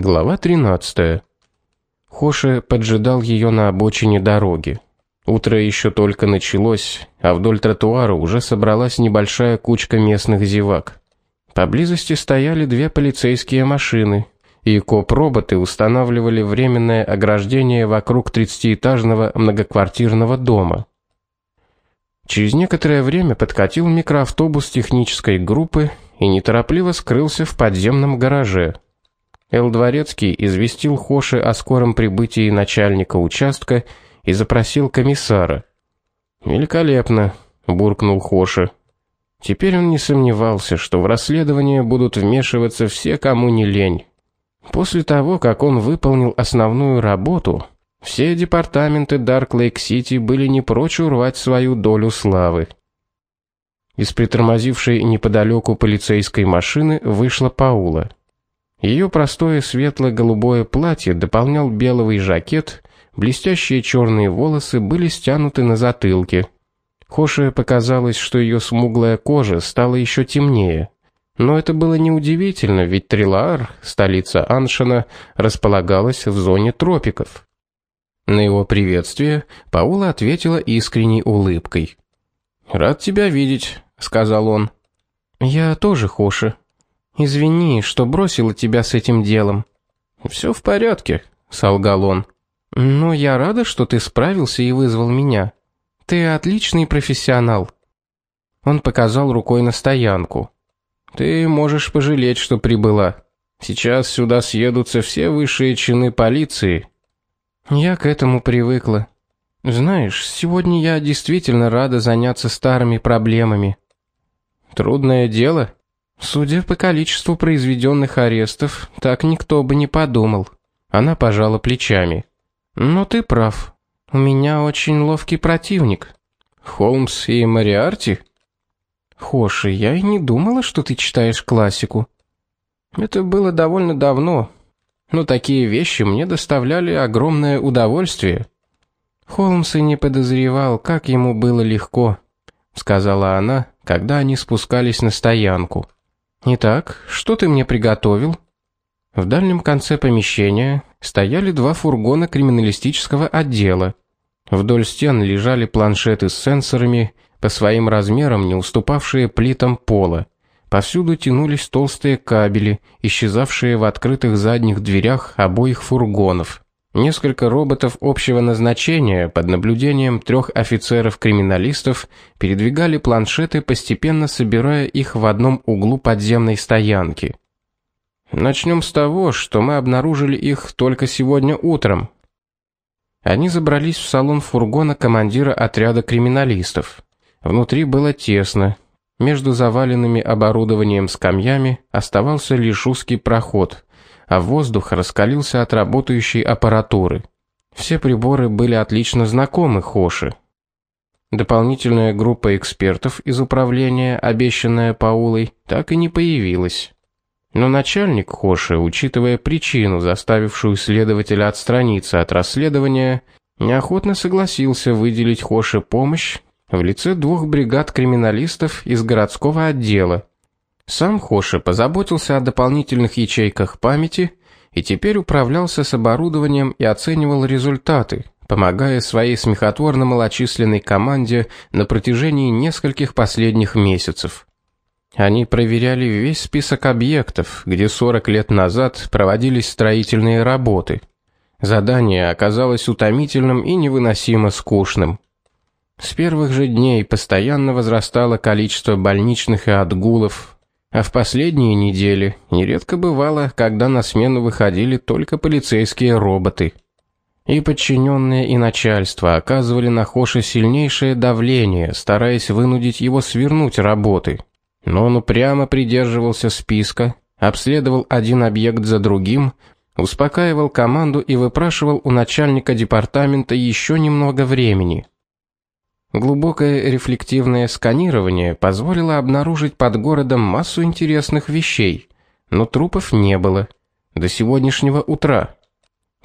Глава 13. Хоше поджидал ее на обочине дороги. Утро еще только началось, а вдоль тротуара уже собралась небольшая кучка местных зевак. Поблизости стояли две полицейские машины, и коп-роботы устанавливали временное ограждение вокруг тридцатиэтажного многоквартирного дома. Через некоторое время подкатил микроавтобус технической группы и неторопливо скрылся в подземном гараже. Эл Дворецкий известил Хоши о скором прибытии начальника участка и запросил комиссара. "Великолепно", буркнул Хоши. Теперь он не сомневался, что в расследование будут вмешиваться все, кому не лень. После того, как он выполнил основную работу, все департаменты Дарк-Лейк-Сити были не прочь урвать свою долю славы. Из притормозившей неподалеку полицейской машины вышла Паула. Ее простое светло-голубое платье дополнял белый жакет, блестящие черные волосы были стянуты на затылке. Хоше показалось, что ее смуглая кожа стала еще темнее. Но это было неудивительно, ведь Трилаар, столица Аншана, располагалась в зоне тропиков. На его приветствие Паула ответила искренней улыбкой. "Рад тебя видеть", сказал он. "Я тоже, Хоше", Извини, что бросила тебя с этим делом. Все в порядке, солгал он. Но я рада, что ты справился и вызвал меня. Ты отличный профессионал. Он показал рукой на стоянку. Ты можешь пожалеть, что прибыла. Сейчас сюда съедутся все высшие чины полиции. Я к этому привыкла. Знаешь, сегодня я действительно рада заняться старыми проблемами. Трудное дело, Судя по количеству произведенных арестов, так никто бы не подумал. Она пожала плечами. Но ты прав. У меня очень ловкий противник. Холмс и Мариарти? Хоши, я и не думала, что ты читаешь классику. Это было довольно давно, но такие вещи мне доставляли огромное удовольствие. Холмс и не подозревал, как ему было легко, сказала она, когда они спускались на стоянку. Итак, что ты мне приготовил? В дальнем конце помещения стояли два фургона криминалистического отдела. Вдоль стен лежали планшеты с сенсорами, по своим размерам не уступавшие плитам пола. Повсюду тянулись толстые кабели, исчезавшие в открытых задних дверях обоих фургонов. Несколько роботов общего назначения под наблюдением трех офицеров-криминалистов передвигали планшеты, постепенно собирая их в одном углу подземной стоянки. Начнем с того, что мы обнаружили их только сегодня утром. Они забрались в салон фургона командира отряда криминалистов. Внутри было тесно. Между заваленными оборудованием скамьями оставался лишь узкий проход а воздух раскалился от работающей аппаратуры. Все приборы были отлично знакомы Хоши. Дополнительная группа экспертов из управления, обещанная Паулой, так и не появилась. Но начальник Хоши, учитывая причину, заставившую следователя отстраниться от расследования, неохотно согласился выделить Хоше помощь в лице двух бригад криминалистов из городского отдела, сам Хоша позаботился о дополнительных ячейках памяти и теперь управлялся с оборудованием и оценивал результаты, помогая своей смехотворно малочисленной команде на протяжении нескольких последних месяцев. Они проверяли весь список объектов, где 40 лет назад проводились строительные работы. Задание оказалось утомительным и невыносимо скучным. С первых же дней постоянно возрастало количество больничных и отгулов, а в последние недели нередко бывало, когда на смену выходили только полицейские роботы. И подчиненные и начальство оказывали на Хоше сильнейшее давление, стараясь вынудить его свернуть работы. Но он упрямо придерживался списка, обследовал один объект за другим, успокаивал команду и выпрашивал у начальника департамента еще немного времени. Глубокое рефлективное сканирование позволило обнаружить под городом массу интересных вещей, но трупов не было до сегодняшнего утра.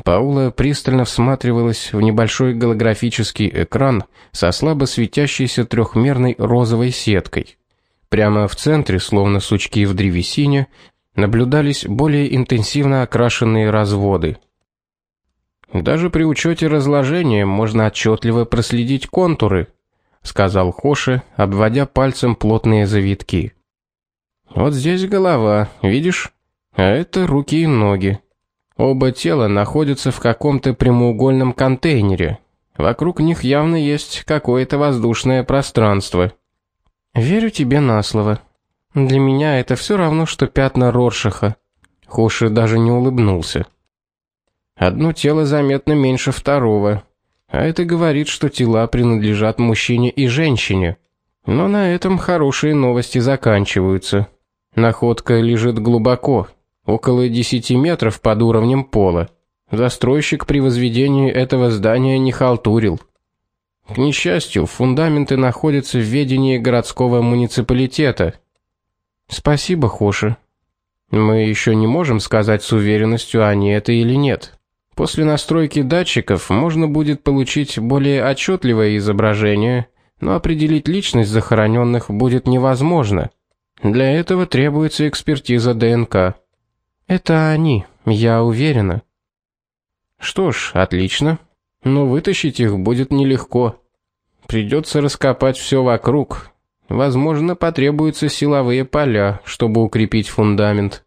Паула пристально всматривалась в небольшой голографический экран со слабо светящейся трехмерной розовой сеткой. Прямо в центре, словно сучки в древесине, наблюдались более интенсивно окрашенные разводы. Даже при учете разложения можно отчетливо проследить контуры, сказал Хоши, обводя пальцем плотные завитки. Вот здесь голова, видишь? А это руки и ноги. Оба тела находятся в каком-то прямоугольном контейнере. Вокруг них явно есть какое-то воздушное пространство. Верю тебе на слово. Для меня это все равно что пятна Роршаха. Хоши даже не улыбнулся. Одно тело заметно меньше второго, а это говорит, что тела принадлежат мужчине и женщине. Но на этом хорошие новости заканчиваются. Находка лежит глубоко, около 10 метров под уровнем пола. Застройщик при возведении этого здания не халтурил. К несчастью, фундаменты находятся в ведении городского муниципалитета. Спасибо, Хоши. Мы еще не можем сказать с уверенностью, они это или нет. После настройки датчиков можно будет получить более отчетливое изображение, но определить личность захороненных будет невозможно. Для этого требуется экспертиза ДНК. Это они, я уверена. Что ж, отлично. Но вытащить их будет нелегко. Придется раскопать все вокруг. Возможно, потребуются силовые поля, чтобы укрепить фундамент.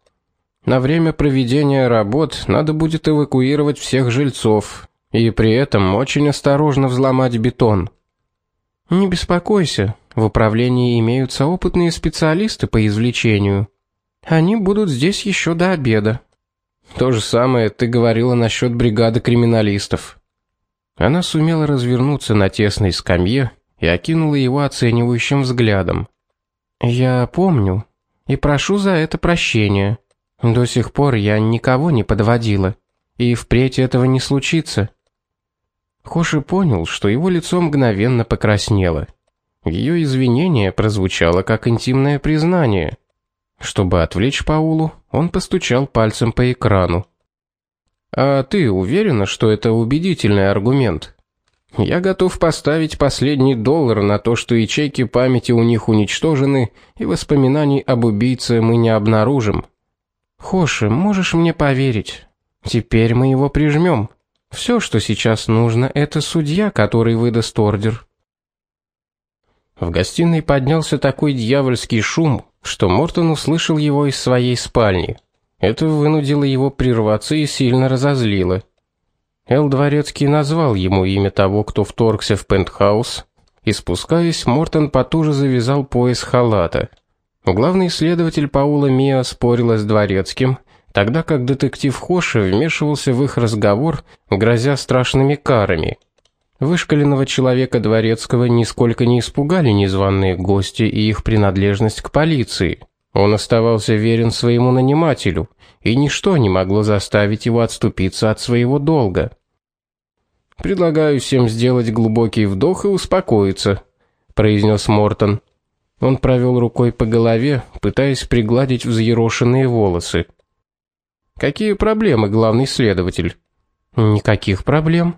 На время проведения работ надо будет эвакуировать всех жильцов и при этом очень осторожно взломать бетон. Не беспокойся, в управлении имеются опытные специалисты по извлечению. Они будут здесь еще до обеда. То же самое ты говорила насчет бригады криминалистов. Она сумела развернуться на тесной скамье и окинула его оценивающим взглядом. Я помню и прошу за это прощения. До сих пор я никого не подводила, и впредь этого не случится. Хоши понял, что его лицо мгновенно покраснело. Ее извинение прозвучало как интимное признание. Чтобы отвлечь Паулу, он постучал пальцем по экрану. А ты уверена, что это убедительный аргумент? Я готов поставить последний доллар на то, что ячейки памяти у них уничтожены, и воспоминаний об убийце мы не обнаружим. Хоши, можешь мне поверить? Теперь мы его прижмем. Все, что сейчас нужно, это судья, который выдаст ордер. В гостиной поднялся такой дьявольский шум, что Мортон услышал его из своей спальни. Это вынудило его прерваться и сильно разозлило. Эл Дворецкий назвал ему имя того, кто вторгся в пентхаус, и спускаясь, Мортон потуже завязал пояс халата. Главный следователь Паула Миа спорила с дворецким, тогда как детектив Хоши вмешивался в их разговор, грозя страшными карами. Вышколенного человека дворецкого нисколько не испугали незваные гости и их принадлежность к полиции. Он оставался верен своему нанимателю, и ничто не могло заставить его отступиться от своего долга. Предлагаю всем сделать глубокий вдох и успокоиться, произнес Мортон. Он провел рукой по голове, пытаясь пригладить взъерошенные волосы. Какие проблемы, главный следователь? Никаких проблем.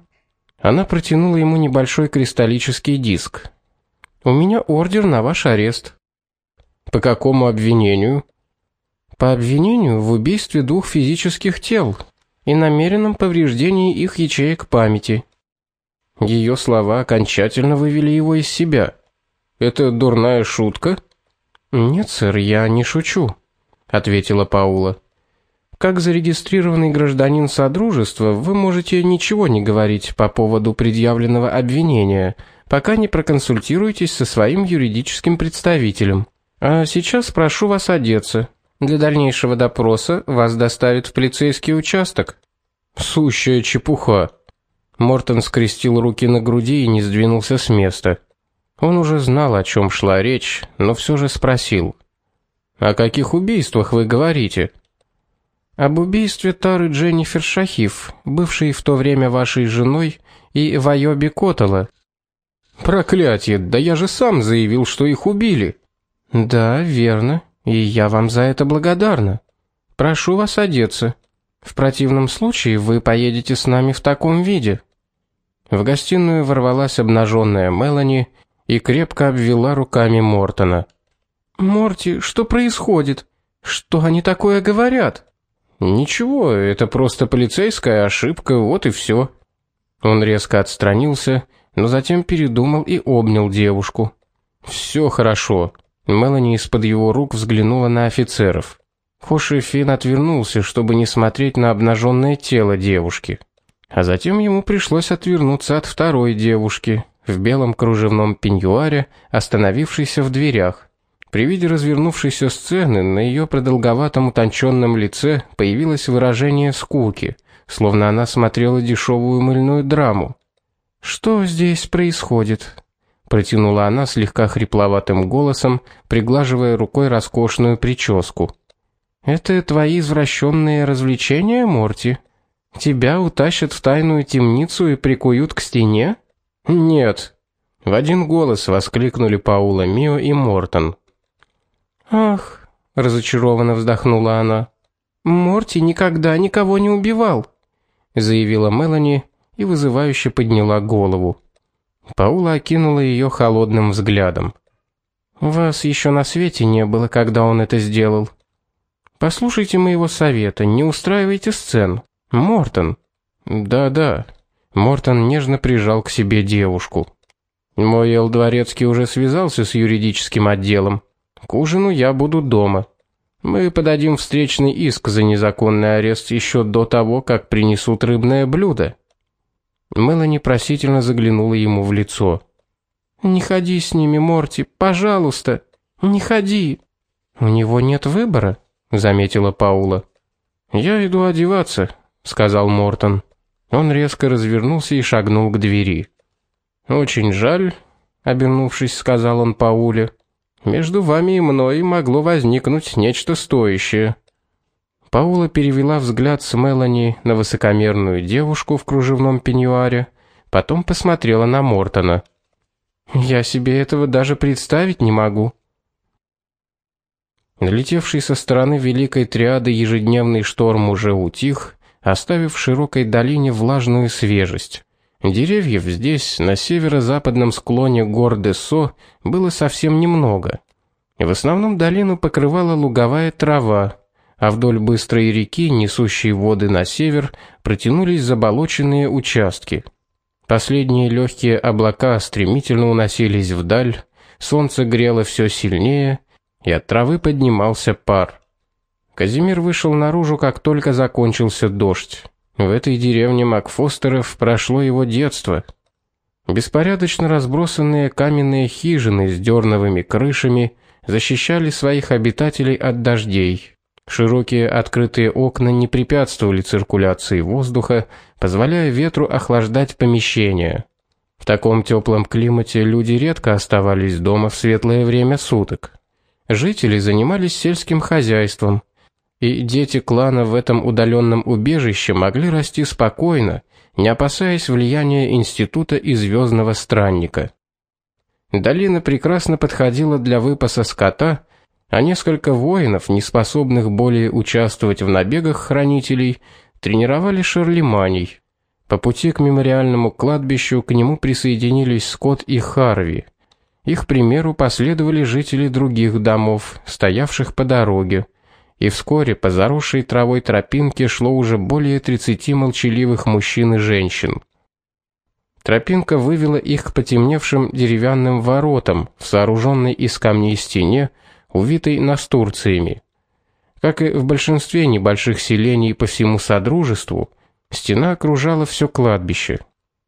Она протянула ему небольшой кристаллический диск. У меня ордер на ваш арест. По какому обвинению? По обвинению в убийстве двух физических тел и намеренном повреждении их ячеек памяти. Ее слова окончательно вывели его из себя. Это дурная шутка? Нет, сэр, я не шучу, ответила Паула. Как зарегистрированный гражданин содружества, вы можете ничего не говорить по поводу предъявленного обвинения, пока не проконсультируетесь со своим юридическим представителем. А сейчас прошу вас одеться. Для дальнейшего допроса вас доставят в полицейский участок. Сущая чепуха. Мортон скрестил руки на груди и не сдвинулся с места. Он уже знал, о чем шла речь, но все же спросил: "О каких убийствах вы говорите?" "Об убийстве Тары Дженнифер Шахиф, бывшей в то время вашей женой, и Вайоби Котала". "Проклятие, да я же сам заявил, что их убили". "Да, верно, и я вам за это благодарна. Прошу вас одеться. В противном случае вы поедете с нами в таком виде". В гостиную ворвалась обнаженная Мелани и крепко обвела руками Мортона. "Морти, что происходит? Что они такое говорят? Ничего, это просто полицейская ошибка, вот и все. Он резко отстранился, но затем передумал и обнял девушку. Все хорошо. Мелани из-под его рук взглянула на офицеров. Хоши Фин отвернулся, чтобы не смотреть на обнаженное тело девушки. А затем ему пришлось отвернуться от второй девушки в белом кружевном пеньюаре, остановившейся в дверях. При виде развернувшейся сцены на ее продолговатом утонченном лице появилось выражение скуки, словно она смотрела дешевую мыльную драму. Что здесь происходит? протянула она слегка хрипловатым голосом, приглаживая рукой роскошную прическу. Это твои извращенные развлечения, Морти? Тебя утащат в тайную темницу и прикуют к стене? Нет. В один голос воскликнули Паула Мио и Мортон. Ах, разочарованно вздохнула она. Морти никогда никого не убивал, заявила Мелани и вызывающе подняла голову. Паула окинула ее холодным взглядом. Вас еще на свете не было, когда он это сделал. Послушайте моего совета, не устраивайте сцен. Мортон. Да-да. Мортон нежно прижал к себе девушку. Мой Эл Дворецкий уже связался с юридическим отделом. К ужину я буду дома. Мы подадим встречный иск за незаконный арест еще до того, как принесут рыбное блюдо. Мелани просительно заглянула ему в лицо. Не ходи с ними, Морти, пожалуйста. Не ходи. У него нет выбора, заметила Паула. Я иду одеваться, сказал Мортон. Он резко развернулся и шагнул к двери. Очень жаль, обернувшись, сказал он Пауле. Между вами и мной могло возникнуть нечто стоящее. Паула перевела взгляд с Мелани на высокомерную девушку в кружевном пеньюаре, потом посмотрела на Мортона. Я себе этого даже представить не могу. Налетевший со стороны великой триады ежедневный шторм уже утих, оставив в широкой долине влажную свежесть. Деревьев здесь, на северо-западном склоне гор Десо, было совсем немного. В основном долину покрывала луговая трава, а вдоль быстрой реки, несущей воды на север, протянулись заболоченные участки. Последние легкие облака стремительно уносились вдаль, солнце грело все сильнее, и от травы поднимался пар. Казимир вышел наружу, как только закончился дождь. В этой деревне Макфостеров прошло его детство. Беспорядочно разбросанные каменные хижины с дерновыми крышами защищали своих обитателей от дождей. Широкие открытые окна не препятствовали циркуляции воздуха, позволяя ветру охлаждать помещения. В таком теплом климате люди редко оставались дома в светлое время суток. Жители занимались сельским хозяйством, и дети клана в этом удаленном убежище могли расти спокойно, не опасаясь влияния института и звездного странника. Долина прекрасно подходила для выпаса скота а несколько воинов, не способных более участвовать в набегах хранителей, тренировали шарлеманей. По пути к мемориальному кладбищу к нему присоединились Скотт и Харви. Их примеру последовали жители других домов, стоявших по дороге, и вскоре по заросшей травой тропинке шло уже более 30 молчаливых мужчин и женщин. Тропинка вывела их к потемневшим деревянным воротам в сооруженной из камней стене, увитой настурциями. Как и в большинстве небольших селений по всему содружеству, стена окружала все кладбище.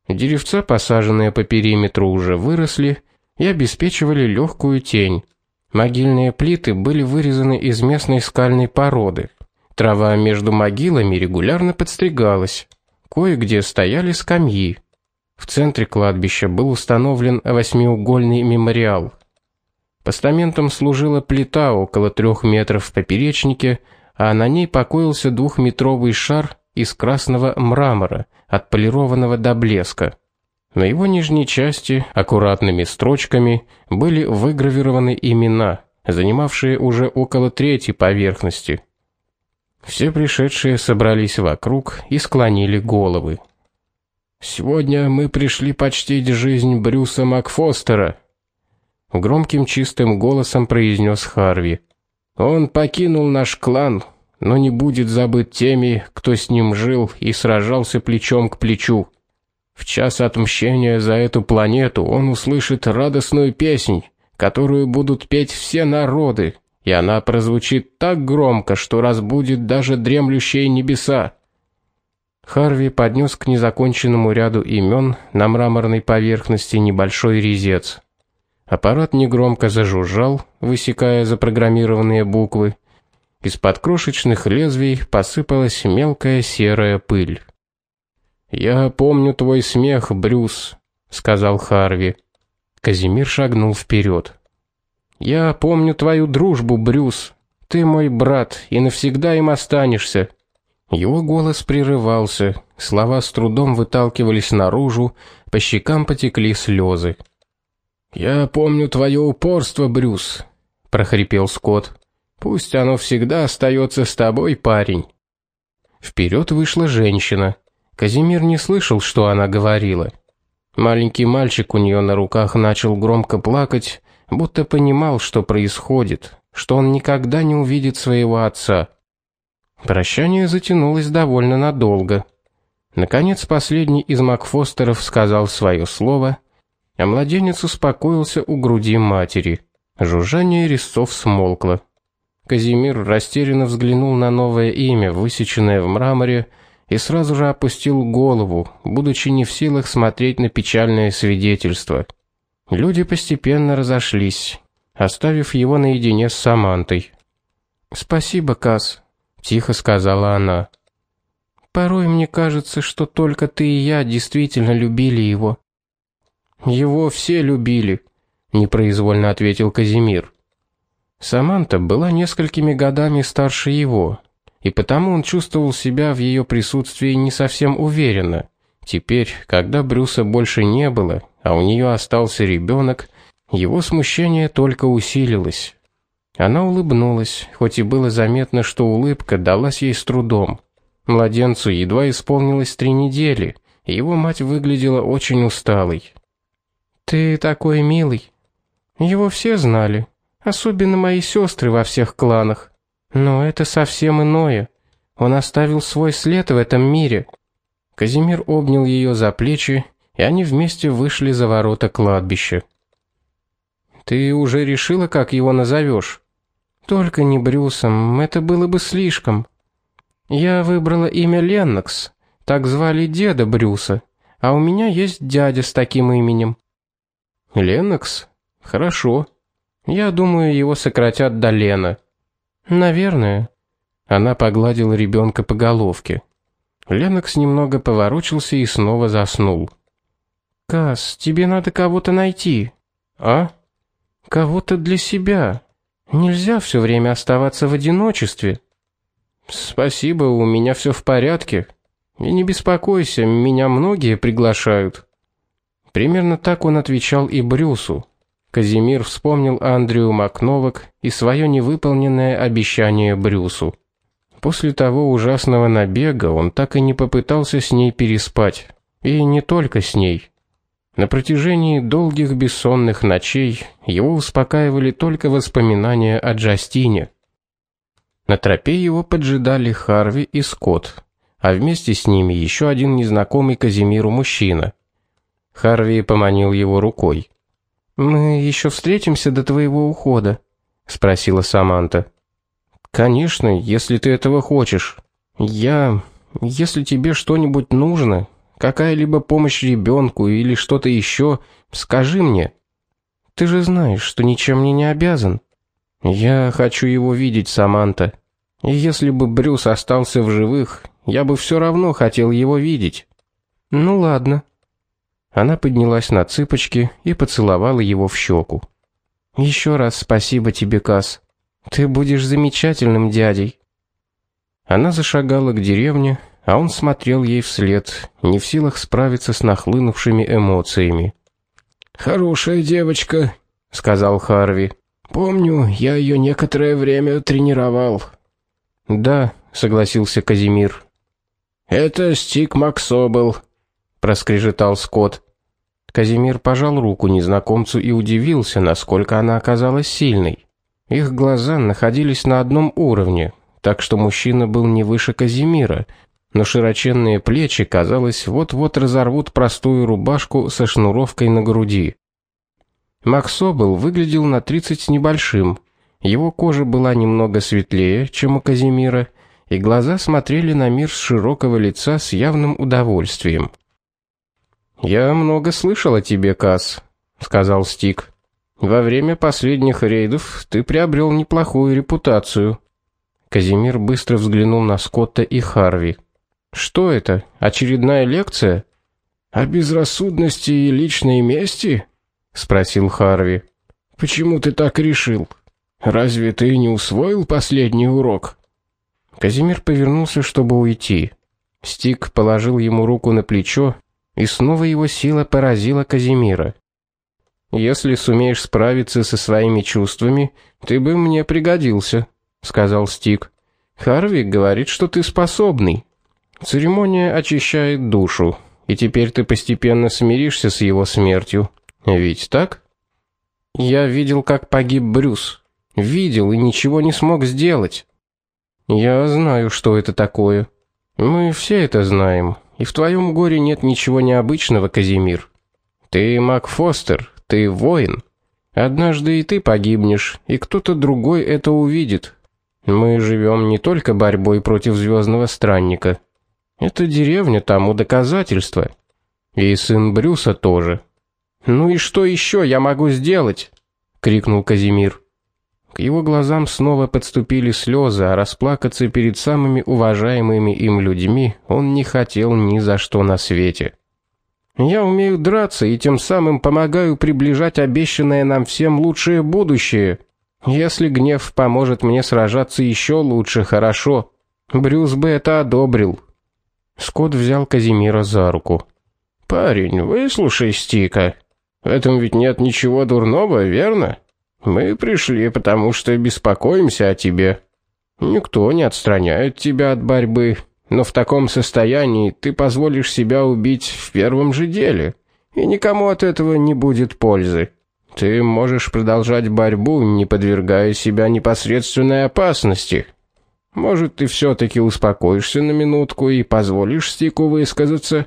Деревца, посаженные по периметру, уже выросли и обеспечивали легкую тень. Могильные плиты были вырезаны из местной скальной породы. Трава между могилами регулярно подстригалась. Кое-где стояли скамьи. В центре кладбища был установлен восьмиугольный мемориал. Постаментом служила плита около трех метров в поперечнике, а на ней покоился двухметровый шар из красного мрамора, отполированного до блеска. На его нижней части аккуратными строчками были выгравированы имена, занимавшие уже около трети поверхности. Все пришедшие собрались вокруг и склонили головы. Сегодня мы пришли почтить жизнь Брюса Макфостера, громким чистым голосом произнес Харви. Он покинул наш клан, но не будет забыт теми, кто с ним жил и сражался плечом к плечу. В час отмщения за эту планету он услышит радостную песнь, которую будут петь все народы, и она прозвучит так громко, что разбудит даже дремлющие небеса. Харви поднес к незаконченному ряду имен на мраморной поверхности небольшой резец. Аппарат негромко зажужжал, высекая запрограммированные буквы. Из-под крошечных лезвий посыпалась мелкая серая пыль. "Я помню твой смех, Брюс", сказал Харви. Казимир шагнул вперед. "Я помню твою дружбу, Брюс. Ты мой брат и навсегда им останешься". Его голос прерывался, слова с трудом выталкивались наружу, по щекам потекли слезы. Я помню твое упорство, Брюс, прохрипел Скотт. Пусть оно всегда остается с тобой, парень. Вперед вышла женщина. Казимир не слышал, что она говорила. Маленький мальчик у нее на руках начал громко плакать, будто понимал, что происходит, что он никогда не увидит своего отца. Прощание затянулось довольно надолго. Наконец последний из Макфостеров сказал свое слово, а младенец успокоился у груди матери. Жужжание резцов смолкло. Казимир растерянно взглянул на новое имя, высеченное в мраморе, и сразу же опустил голову, будучи не в силах смотреть на печальное свидетельство. Люди постепенно разошлись, оставив его наедине с Самантой. "Спасибо, Кас", тихо сказала она. "Порой мне кажется, что только ты и я действительно любили его. Его все любили, непроизвольно ответил Казимир. Саманта была несколькими годами старше его, и потому он чувствовал себя в ее присутствии не совсем уверенно. Теперь, когда Брюса больше не было, а у нее остался ребенок, его смущение только усилилось. Она улыбнулась, хоть и было заметно, что улыбка далась ей с трудом. Младенцу едва исполнилось три недели, и его мать выглядела очень усталой. Ты такой милый. Его все знали, особенно мои сестры во всех кланах. Но это совсем иное. Он оставил свой след в этом мире. Казимир обнял ее за плечи, и они вместе вышли за ворота кладбища. Ты уже решила, как его назовешь? Только не Брюсом, это было бы слишком. Я выбрала имя Леннокс. Так звали деда Брюса, а у меня есть дядя с таким именем. Ленокс? Хорошо. Я думаю, его сократят до Лена. Наверное. Она погладила ребенка по головке. Ленокс немного поворочился и снова заснул. Кас, тебе надо кого-то найти. А? Кого-то для себя. Нельзя все время оставаться в одиночестве. Спасибо, у меня все в порядке. И не беспокойся, меня многие приглашают. Примерно так он отвечал и Брюсу. Казимир вспомнил Андрю Макновок и свое невыполненное обещание Брюсу. После того ужасного набега он так и не попытался с ней переспать, и не только с ней. На протяжении долгих бессонных ночей его успокаивали только воспоминания о Джастине. На тропе его поджидали Харви и Скотт, а вместе с ними еще один незнакомый Казимиру мужчина. Харви поманил его рукой. Мы еще встретимся до твоего ухода, спросила Саманта. Конечно, если ты этого хочешь. Я, если тебе что-нибудь нужно, какая-либо помощь ребенку или что-то еще, скажи мне. Ты же знаешь, что ничем мне не обязан. Я хочу его видеть, Саманта. И если бы Брюс остался в живых, я бы все равно хотел его видеть. Ну ладно, она поднялась на цыпочки и поцеловала его в щеку. Еще раз спасибо тебе, Кас. Ты будешь замечательным дядей. Она зашагала к деревне, а он смотрел ей вслед, не в силах справиться с нахлынувшими эмоциями. Хорошая девочка, сказал Харви. Помню, я ее некоторое время тренировал. Да, согласился Казимир. Это Стик Максобл, проскрежетал Скотт. Казимир пожал руку незнакомцу и удивился, насколько она оказалась сильной. Их глаза находились на одном уровне, так что мужчина был не выше Казимира, но широченные плечи, казалось, вот-вот разорвут простую рубашку со шнуровкой на груди. Максо был выглядел на 30 с небольшим. Его кожа была немного светлее, чем у Казимира, и глаза смотрели на мир с широкого лица с явным удовольствием. Я много слышал о тебе, Кас, сказал Стик. Во время последних рейдов ты приобрел неплохую репутацию. Казимир быстро взглянул на Скотта и Харви. Что это? Очередная лекция о безрассудности и личной мести? спросил Харви. Почему ты так решил? Разве ты не усвоил последний урок? Казимир повернулся, чтобы уйти. Стик положил ему руку на плечо, и снова его сила поразила Казимира. Если сумеешь справиться со своими чувствами, ты бы мне пригодился, сказал Стик. Харви говорит, что ты способный. Церемония очищает душу, и теперь ты постепенно смиришься с его смертью. Ведь так? Я видел, как погиб Брюс. Видел и ничего не смог сделать. Я знаю, что это такое. Мы все это знаем. И в твоем горе нет ничего необычного, Казимир. Ты Мак Фостер, ты воин. Однажды и ты погибнешь, и кто-то другой это увидит. Мы живем не только борьбой против звездного странника. Эта деревня тому доказательство. И сын Брюса тоже. Ну и что еще я могу сделать? крикнул Казимир. К его глазам снова подступили слезы, а расплакаться перед самыми уважаемыми им людьми он не хотел ни за что на свете. Я умею драться и тем самым помогаю приближать обещанное нам всем лучшее будущее. Если гнев поможет мне сражаться еще лучше, хорошо. Брюс бы это одобрил. Скотт взял Казимира за руку. Парень, выслушай Стика. В этом ведь нет ничего дурного, верно? Мы пришли, потому что беспокоимся о тебе. Никто не отстраняет тебя от борьбы, но в таком состоянии ты позволишь себя убить в первом же деле, и никому от этого не будет пользы. Ты можешь продолжать борьбу, не подвергая себя непосредственной опасности. Может, ты все таки успокоишься на минутку и позволишь Стику высказаться?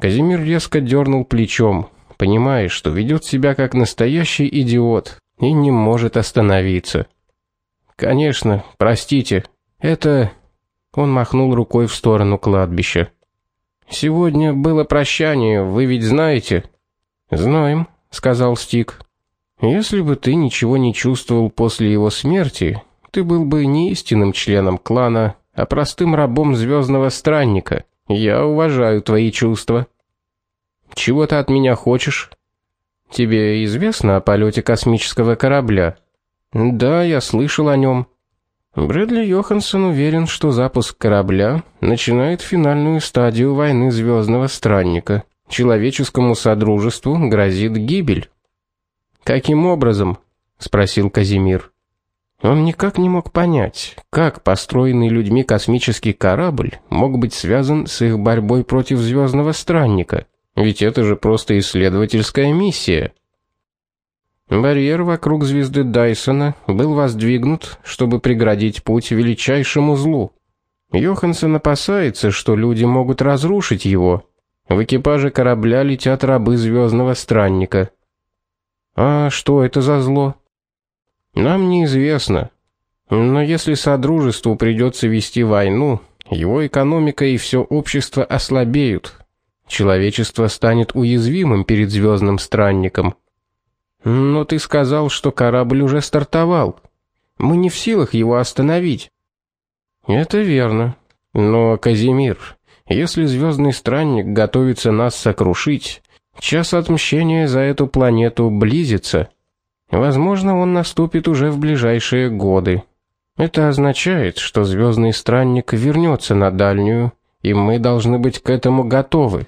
Казимир резко дернул плечом, понимая, что ведет себя как настоящий идиот и не может остановиться. Конечно, простите. Это он махнул рукой в сторону кладбища. Сегодня было прощание, вы ведь знаете? Знаем, сказал Стик. Если бы ты ничего не чувствовал после его смерти, ты был бы не истинным членом клана, а простым рабом звездного странника. Я уважаю твои чувства. Чего ты от меня хочешь? Тебе известно о полете космического корабля? Да, я слышал о нем. Брэдли Йоханссон уверен, что запуск корабля начинает финальную стадию войны звездного странника. Человеческому содружеству грозит гибель. Каким образом? спросил Казимир. Он никак не мог понять, как построенный людьми космический корабль мог быть связан с их борьбой против звездного странника. Ведь это же просто исследовательская миссия. Барьер вокруг звезды Дайсона был воздвигнут, чтобы преградить путь величайшему злу. Йоханссон опасается, что люди могут разрушить его. В экипаже корабля летят рабы звездного странника. А что это за зло? Нам неизвестно. Но если содружеству придется вести войну, его экономика и все общество ослабеют, человечество станет уязвимым перед звездным странником. Но ты сказал, что корабль уже стартовал. Мы не в силах его остановить. Это верно. Но Казимир, если звездный странник готовится нас сокрушить, час отмщения за эту планету близится. Возможно, он наступит уже в ближайшие годы. Это означает, что звездный странник вернется на дальнюю, и мы должны быть к этому готовы.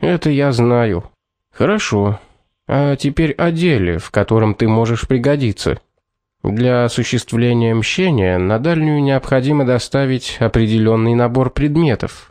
Это я знаю. Хорошо. А теперь о деле, в котором ты можешь пригодиться. Для осуществления мщения на дальнюю необходимо доставить определенный набор предметов.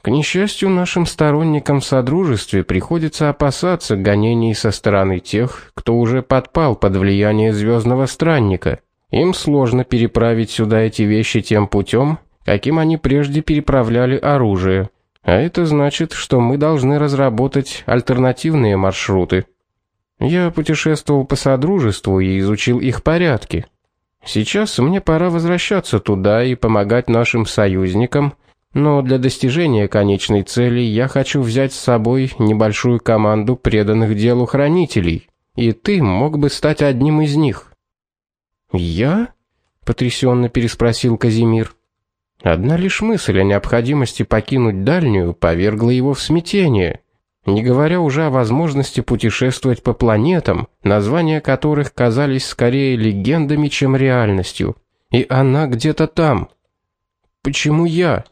К несчастью, нашим сторонникам в содружестве приходится опасаться гонений со стороны тех, кто уже подпал под влияние звездного странника. Им сложно переправить сюда эти вещи тем путем, каким они прежде переправляли оружие. А это значит, что мы должны разработать альтернативные маршруты. Я путешествовал по содружеству и изучил их порядки. Сейчас мне пора возвращаться туда и помогать нашим союзникам но для достижения конечной цели я хочу взять с собой небольшую команду преданных делу хранителей, и ты мог бы стать одним из них. Я? потрясенно переспросил Казимир. Одна лишь мысль о необходимости покинуть дальнюю повергла его в смятение, не говоря уже о возможности путешествовать по планетам, названия которых казались скорее легендами, чем реальностью. И она где-то там. Почему я?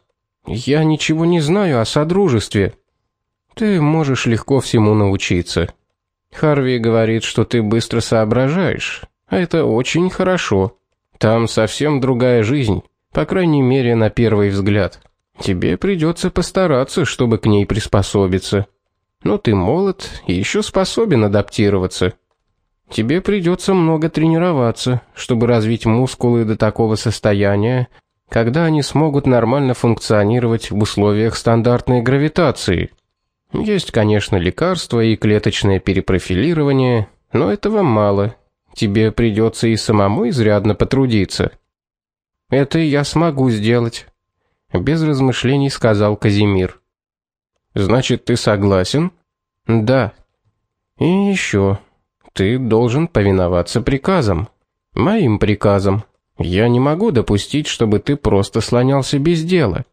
Я ничего не знаю о содружестве. Ты можешь легко всему научиться. Харви говорит, что ты быстро соображаешь, а это очень хорошо. Там совсем другая жизнь, по крайней мере, на первый взгляд. Тебе придется постараться, чтобы к ней приспособиться. Но ты молод и еще способен адаптироваться. Тебе придется много тренироваться, чтобы развить мускулы до такого состояния, когда они смогут нормально функционировать в условиях стандартной гравитации. Есть, конечно, лекарства и клеточное перепрофилирование, но этого мало. Тебе придется и самому изрядно потрудиться. Это я смогу сделать, без размышлений сказал Казимир. Значит, ты согласен? Да. И еще, ты должен повиноваться приказам, моим приказам. Я не могу допустить, чтобы ты просто слонялся без дела.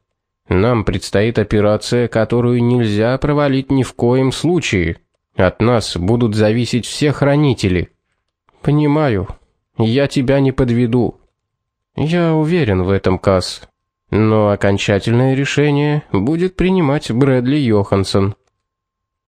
Нам предстоит операция, которую нельзя провалить ни в коем случае. От нас будут зависеть все хранители. Понимаю. Я тебя не подведу. Я уверен в этом, Кас. Но окончательное решение будет принимать Брэдли Йоханссон.